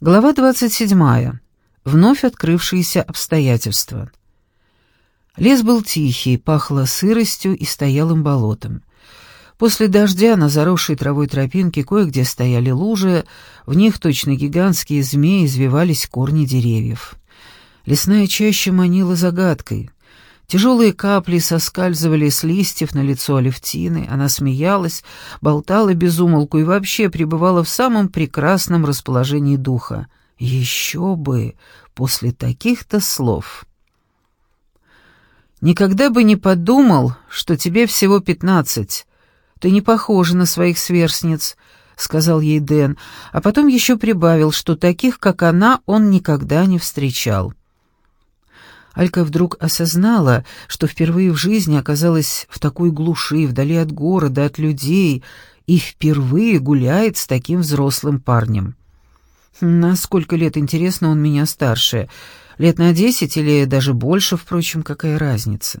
Глава 27. Вновь открывшиеся обстоятельства. Лес был тихий, пахло сыростью и стоялым болотом. После дождя на заросшей травой тропинке кое-где стояли лужи, в них точно гигантские змеи извивались корни деревьев. Лесная чаща манила загадкой. Тяжелые капли соскальзывали с листьев на лицо Алевтины, она смеялась, болтала без умолку и вообще пребывала в самом прекрасном расположении духа. Еще бы, после таких-то слов. «Никогда бы не подумал, что тебе всего пятнадцать. Ты не похожа на своих сверстниц», — сказал ей Дэн, а потом еще прибавил, что таких, как она, он никогда не встречал. Алька вдруг осознала, что впервые в жизни оказалась в такой глуши, вдали от города, от людей, и впервые гуляет с таким взрослым парнем. На сколько лет, интересно, он меня старше? Лет на десять или даже больше, впрочем, какая разница?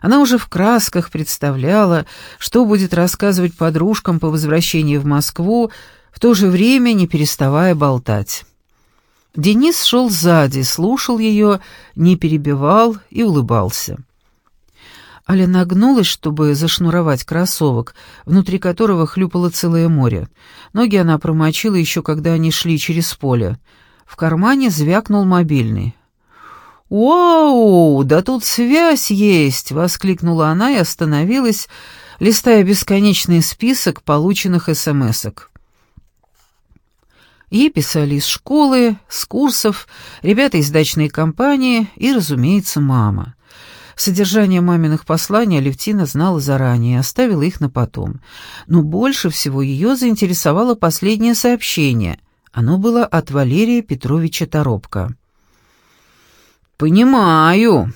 Она уже в красках представляла, что будет рассказывать подружкам по возвращении в Москву, в то же время не переставая болтать. Денис шел сзади, слушал ее, не перебивал и улыбался. Аля нагнулась, чтобы зашнуровать кроссовок, внутри которого хлюпало целое море. Ноги она промочила еще, когда они шли через поле. В кармане звякнул мобильный. «Вау, да тут связь есть!» — воскликнула она и остановилась, листая бесконечный список полученных смс-ок. Ей писали из школы, с курсов, ребята из дачной компании и, разумеется, мама. Содержание маминых посланий Алевтина знала заранее, оставила их на потом. Но больше всего ее заинтересовало последнее сообщение. Оно было от Валерия Петровича Торопко. «Понимаю.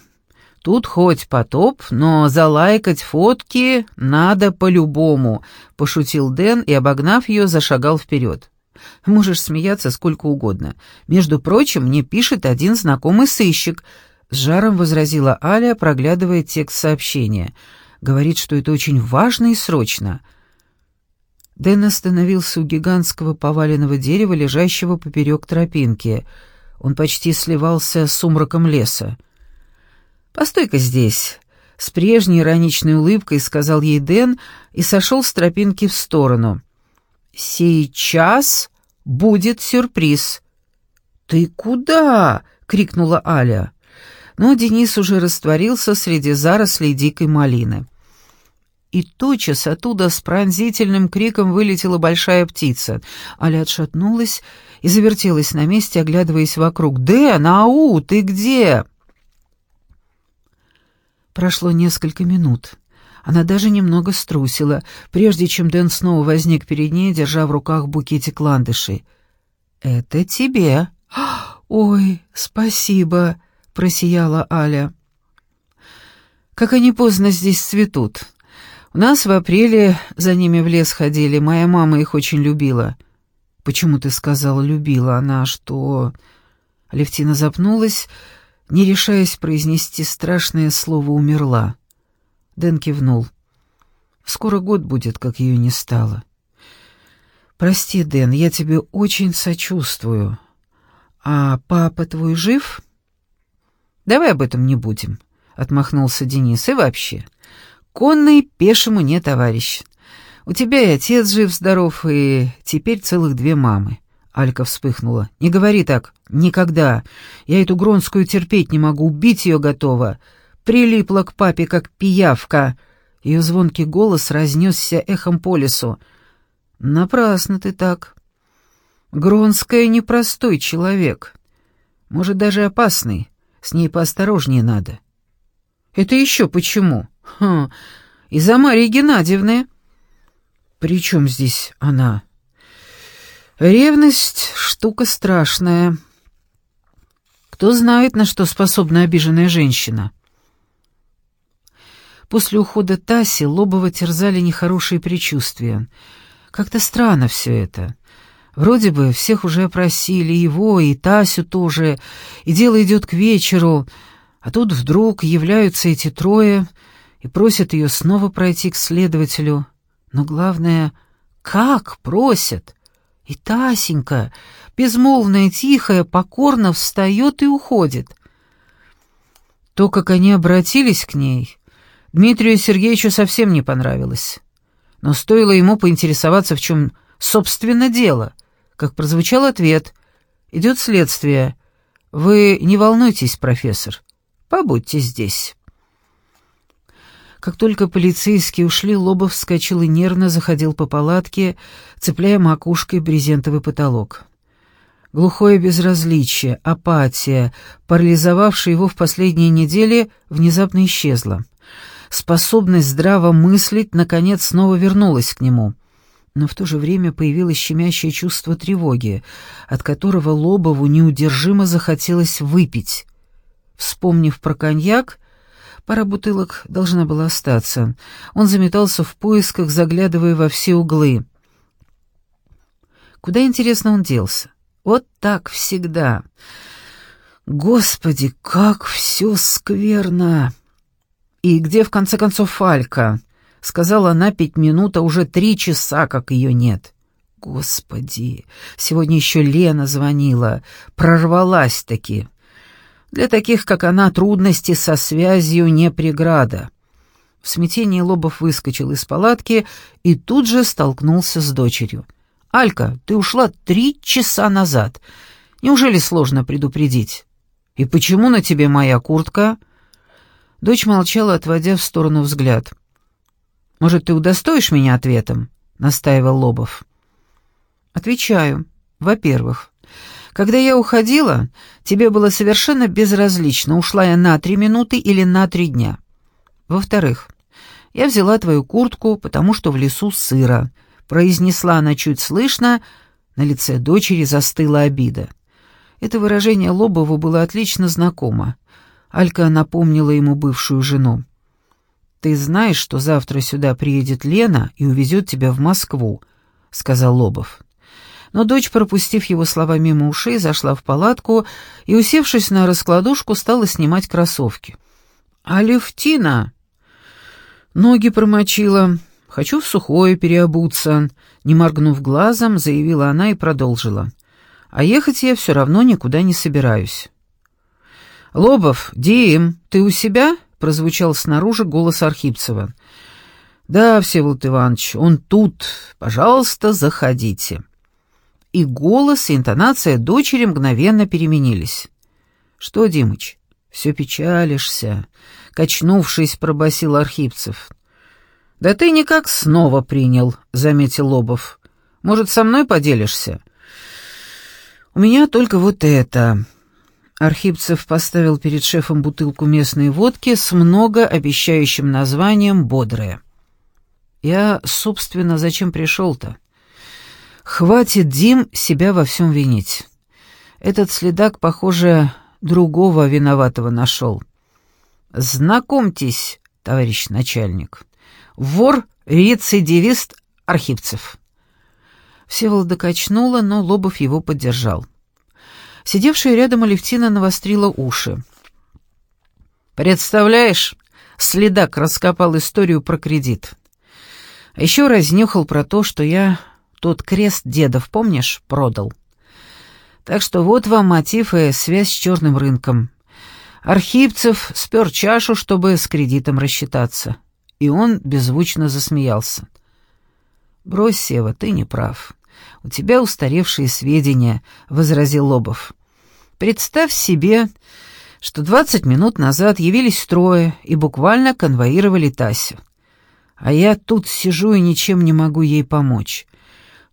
Тут хоть потоп, но залайкать фотки надо по-любому», — пошутил Дэн и, обогнав ее, зашагал вперед. Можешь смеяться сколько угодно. Между прочим, мне пишет один знакомый сыщик. С жаром возразила Аля, проглядывая текст сообщения. Говорит, что это очень важно и срочно. Дэн остановился у гигантского поваленного дерева, лежащего поперек тропинки. Он почти сливался с сумраком леса. «Постой-ка здесь», — с прежней ироничной улыбкой сказал ей Дэн и сошел с тропинки в сторону. «Сейчас будет сюрприз». «Ты куда?» — крикнула Аля. Но Денис уже растворился среди зарослей дикой малины. И тотчас оттуда с пронзительным криком вылетела большая птица. Аля отшатнулась и завертелась на месте, оглядываясь вокруг. «Дэн, ау, ты где?» Прошло несколько минут. Она даже немного струсила, прежде чем Дэн снова возник перед ней, держа в руках букетик ландышей. «Это тебе». «Ой, спасибо», — просияла Аля. «Как они поздно здесь цветут. У нас в апреле за ними в лес ходили, моя мама их очень любила». «Почему ты сказала «любила»? Она что...» Левтина запнулась, не решаясь произнести страшное слово «умерла». Дэн кивнул. «Скоро год будет, как ее не стало». «Прости, Дэн, я тебе очень сочувствую. А папа твой жив?» «Давай об этом не будем», — отмахнулся Денис. «И вообще, конный пешему не товарищ. У тебя и отец жив-здоров, и теперь целых две мамы». Алька вспыхнула. «Не говори так. Никогда. Я эту Гронскую терпеть не могу. Убить ее готова прилипла к папе, как пиявка. Ее звонкий голос разнесся эхом по лесу. «Напрасно ты так. Гронская непростой человек. Может, даже опасный. С ней поосторожнее надо». «Это еще почему?» «Хм, из-за Марии Геннадьевны». «При чем здесь она?» «Ревность — штука страшная. Кто знает, на что способна обиженная женщина?» После ухода Таси Лобова терзали нехорошие предчувствия. Как-то странно все это. Вроде бы всех уже опросили, его и Тасю тоже, и дело идет к вечеру, а тут вдруг являются эти трое и просят ее снова пройти к следователю. Но главное, как просят? И Тасенька, безмолвная, тихая, покорно встает и уходит. То, как они обратились к ней, Дмитрию Сергеевичу совсем не понравилось. Но стоило ему поинтересоваться, в чем, собственно, дело, как прозвучал ответ. «Идет следствие. Вы не волнуйтесь, профессор. Побудьте здесь». Как только полицейские ушли, Лобов вскочил и нервно заходил по палатке, цепляя макушкой брезентовый потолок. Глухое безразличие, апатия, парализовавшая его в последние недели, внезапно исчезла. Способность здраво мыслить, наконец, снова вернулась к нему. Но в то же время появилось щемящее чувство тревоги, от которого Лобову неудержимо захотелось выпить. Вспомнив про коньяк, Пара бутылок должна была остаться. Он заметался в поисках, заглядывая во все углы. Куда, интересно, он делся? Вот так всегда. Господи, как все скверно! И где, в конце концов, Фалька? Сказала она пять минут, а уже три часа, как ее нет. Господи, сегодня еще Лена звонила, прорвалась-таки. Для таких, как она, трудности со связью не преграда. В смятении Лобов выскочил из палатки и тут же столкнулся с дочерью. «Алька, ты ушла три часа назад. Неужели сложно предупредить? И почему на тебе моя куртка?» Дочь молчала, отводя в сторону взгляд. «Может, ты удостоишь меня ответом?» — настаивал Лобов. «Отвечаю. Во-первых, когда я уходила, тебе было совершенно безразлично, ушла я на три минуты или на три дня. Во-вторых, я взяла твою куртку, потому что в лесу сыро. Произнесла она чуть слышно, на лице дочери застыла обида. Это выражение Лобову было отлично знакомо. Алька напомнила ему бывшую жену. «Ты знаешь, что завтра сюда приедет Лена и увезет тебя в Москву», — сказал Лобов. Но дочь, пропустив его слова мимо ушей, зашла в палатку и, усевшись на раскладушку, стала снимать кроссовки. «Алевтина!» Ноги промочила. «Хочу в сухое переобуться», — не моргнув глазом, заявила она и продолжила. «А ехать я все равно никуда не собираюсь». «Лобов, Дим, ты у себя?» — прозвучал снаружи голос Архипцева. «Да, Всеволод Иванович, он тут. Пожалуйста, заходите» и голос, и интонация дочери мгновенно переменились. «Что, Димыч, все печалишься?» — качнувшись, пробасил Архипцев. «Да ты никак снова принял», — заметил Лобов. «Может, со мной поделишься?» «У меня только вот это». Архипцев поставил перед шефом бутылку местной водки с многообещающим названием «Бодрая». «Я, собственно, зачем пришел-то?» Хватит, Дим, себя во всем винить. Этот следак, похоже, другого виноватого нашел. Знакомьтесь, товарищ начальник. Вор-рецидивист Архипцев. Всеволода качнула, но Лобов его поддержал. Сидевшая рядом Алевтина навострила уши. «Представляешь, следак раскопал историю про кредит. А еще разнюхал про то, что я тот крест дедов, помнишь, продал. Так что вот вам мотив и связь с черным рынком. Архипцев спер чашу, чтобы с кредитом рассчитаться. И он беззвучно засмеялся. «Брось, Сева, ты не прав. У тебя устаревшие сведения», — возразил Лобов. «Представь себе, что двадцать минут назад явились трое и буквально конвоировали Тасю. А я тут сижу и ничем не могу ей помочь.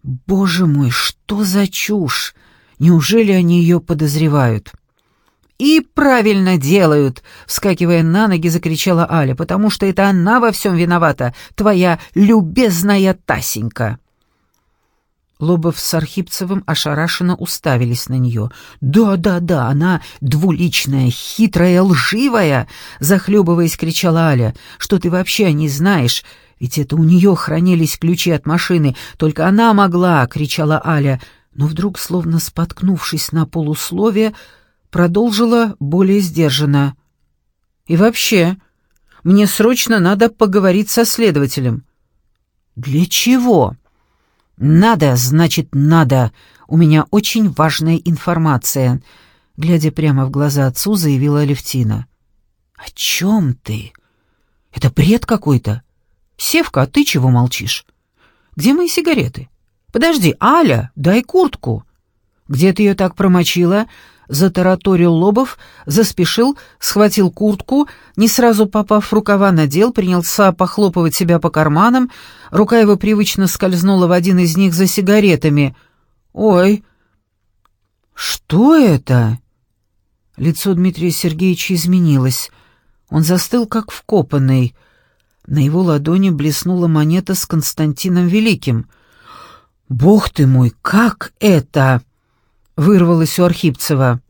Боже мой, что за чушь! Неужели они ее подозревают? «И правильно делают!» — вскакивая на ноги, закричала Аля, «потому что это она во всем виновата, твоя любезная Тасенька!» Лобов с Архипцевым ошарашенно уставились на нее. «Да, да, да, она двуличная, хитрая, лживая!» — захлебываясь, кричала Аля. «Что ты вообще не знаешь? Ведь это у нее хранились ключи от машины, только она могла!» — кричала Аля, но вдруг, словно споткнувшись на полусловие, продолжила более сдержанно. «И вообще, мне срочно надо поговорить со следователем». «Для чего?» «Надо, значит, надо. У меня очень важная информация», — глядя прямо в глаза отцу, заявила Алевтина. «О чем ты? Это бред какой-то. Севка, а ты чего молчишь? Где мои сигареты? Подожди, Аля, дай куртку». «Где ты ее так промочила?» Затараторил Лобов, заспешил, схватил куртку, не сразу попав в рукава, надел, принялся похлопывать себя по карманам, рука его привычно скользнула в один из них за сигаретами. «Ой, что это?» Лицо Дмитрия Сергеевича изменилось. Он застыл, как вкопанный. На его ладони блеснула монета с Константином Великим. «Бог ты мой, как это?» Вырвалось у Архипцева.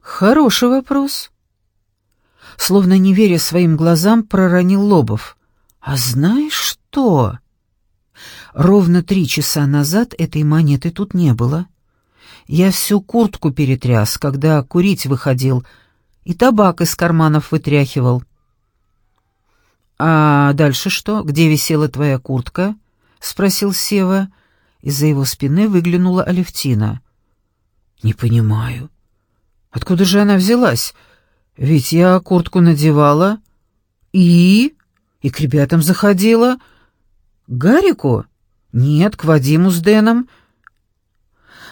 Хороший вопрос. Словно не веря своим глазам, проронил Лобов. А знаешь что? Ровно три часа назад этой монеты тут не было. Я всю куртку перетряс, когда курить выходил, и табак из карманов вытряхивал. «А дальше что? Где висела твоя куртка?» — спросил Сева. Из-за его спины выглянула Алевтина. «Не понимаю. Откуда же она взялась? Ведь я куртку надевала. И? И к ребятам заходила. К Гарику? Нет, к Вадиму с Дэном.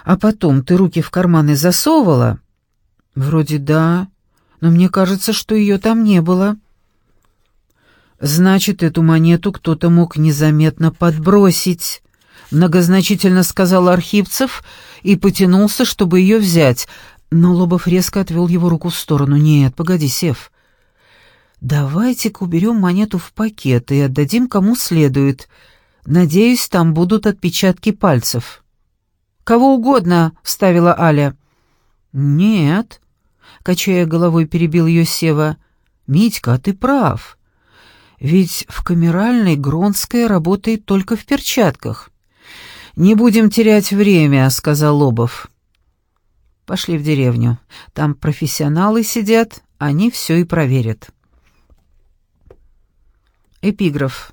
А потом ты руки в карманы засовывала? Вроде да, но мне кажется, что ее там не было». Значит, эту монету кто-то мог незаметно подбросить многозначительно сказал Архипцев и потянулся, чтобы ее взять, но Лобов резко отвел его руку в сторону. «Нет, погоди, Сев. Давайте-ка уберем монету в пакет и отдадим кому следует. Надеюсь, там будут отпечатки пальцев». «Кого угодно», — вставила Аля. «Нет», — качая головой, перебил ее Сева. «Митька, ты прав. Ведь в камеральной Гронская работает только в перчатках». «Не будем терять время», — сказал Лобов. «Пошли в деревню. Там профессионалы сидят, они все и проверят». Эпиграф.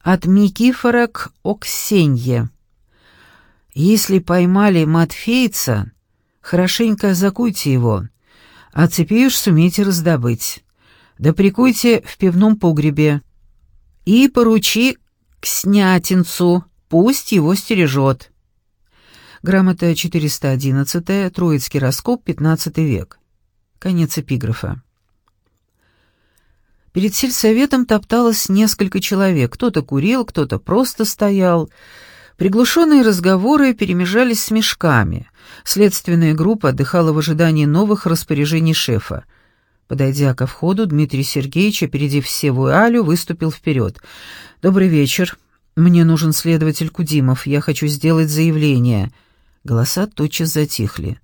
От Микифора к Оксенье. Если поймали Матфейца, хорошенько закуйте его, а цепи уж сумейте раздобыть. Да прикуйте в пивном погребе и поручи к снятинцу, Пусть его стережет. Грамота 411, Троицкий раскоп, 15 век. Конец эпиграфа. Перед сельсоветом топталось несколько человек. Кто-то курил, кто-то просто стоял. Приглушенные разговоры перемежались с мешками. Следственная группа отдыхала в ожидании новых распоряжений шефа. Подойдя ко входу, Дмитрий Сергеевич, опередив Севу и выступил вперед. «Добрый вечер. «Мне нужен следователь Кудимов, я хочу сделать заявление». Голоса тотчас затихли.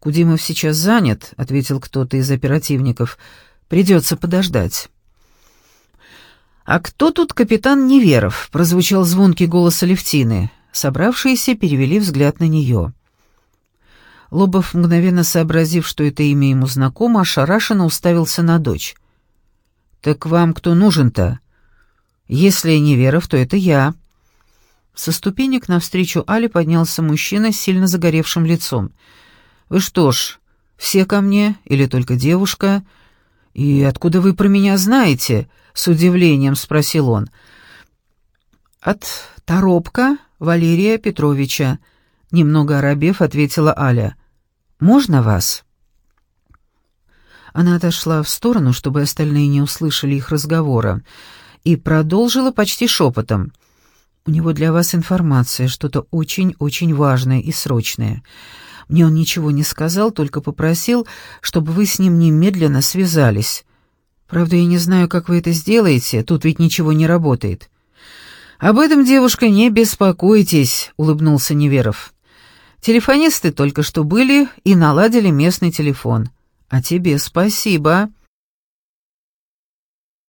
«Кудимов сейчас занят», — ответил кто-то из оперативников. «Придется подождать». «А кто тут капитан Неверов?» — прозвучал звонкий голос Алевтины. Собравшиеся перевели взгляд на нее. Лобов, мгновенно сообразив, что это имя ему знакомо, ошарашенно уставился на дочь. «Так вам кто нужен-то?» Если Неверов, то это я». Со ступенек навстречу Але поднялся мужчина с сильно загоревшим лицом. «Вы что ж, все ко мне или только девушка? И откуда вы про меня знаете?» — с удивлением спросил он. «От Торопка Валерия Петровича», — немного оробев ответила Аля. «Можно вас?» Она отошла в сторону, чтобы остальные не услышали их разговора и продолжила почти шепотом. «У него для вас информация, что-то очень-очень важное и срочное. Мне он ничего не сказал, только попросил, чтобы вы с ним немедленно связались. Правда, я не знаю, как вы это сделаете, тут ведь ничего не работает». «Об этом, девушка, не беспокойтесь», — улыбнулся Неверов. «Телефонисты только что были и наладили местный телефон. А тебе спасибо».